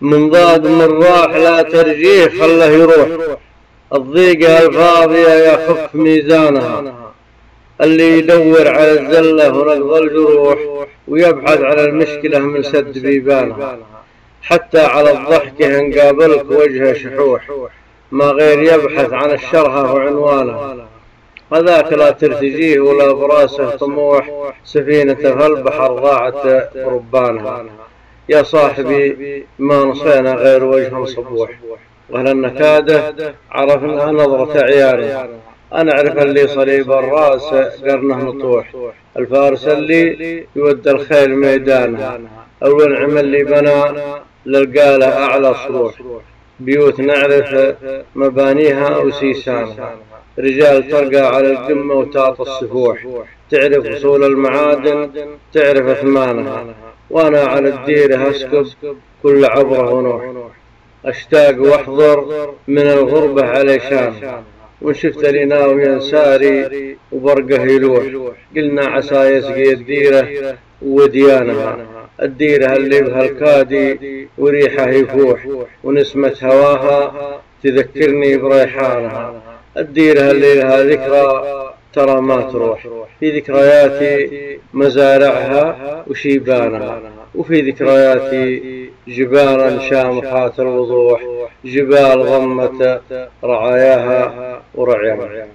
من ضاد من راح لا ترجيه خله يروح. الضيقة الفاضية يخف ميزانها. اللي يدور على الزلة ونقض الجروح ويبحث على المشكلة من سد بيبانها. حتى على الضحك إن قابلك وجهه شحوح. ما غير يبحث عن الشرهة وعنوانها هذاك لا ترتجيه ولا براسه طموح. سفينة في البحر ضاعت ربانها. يا صاحبي ما نصينا غير وجه صبوح وهل النكادة عرفنا نظرة عياله. أنا أعرف اللي صليب الرأس قرنه مطوح. الفارس اللي يود الخيل ميدانها. الونعم اللي بنى للقالة أعلى صروح. بيوت نعرف مبانيها وسيسانها رجال ترقى على القمة وتعطى السفوح. تعرف أصول المعادن تعرف أثمانها. وأنا على الديرة أسكب كل عبرة ونوح. أشتاق وأحضر من الغربة على شان وإن شفت لي ناوي ساري وبرقه يلوح. قلنا عسى يسقي الديرة وديانها. الديرة اللي بها الكادي وريحه يفوح. ونسمة هواها تذكرني بريحانها. الديرة اللي لها ذكرى ترى ما تروح. في ذكرياتي مزارعها وشيبانها. وفي ذكرياتي جبالا شامخات الوضوح جبال ضمت رعاياها ورعيها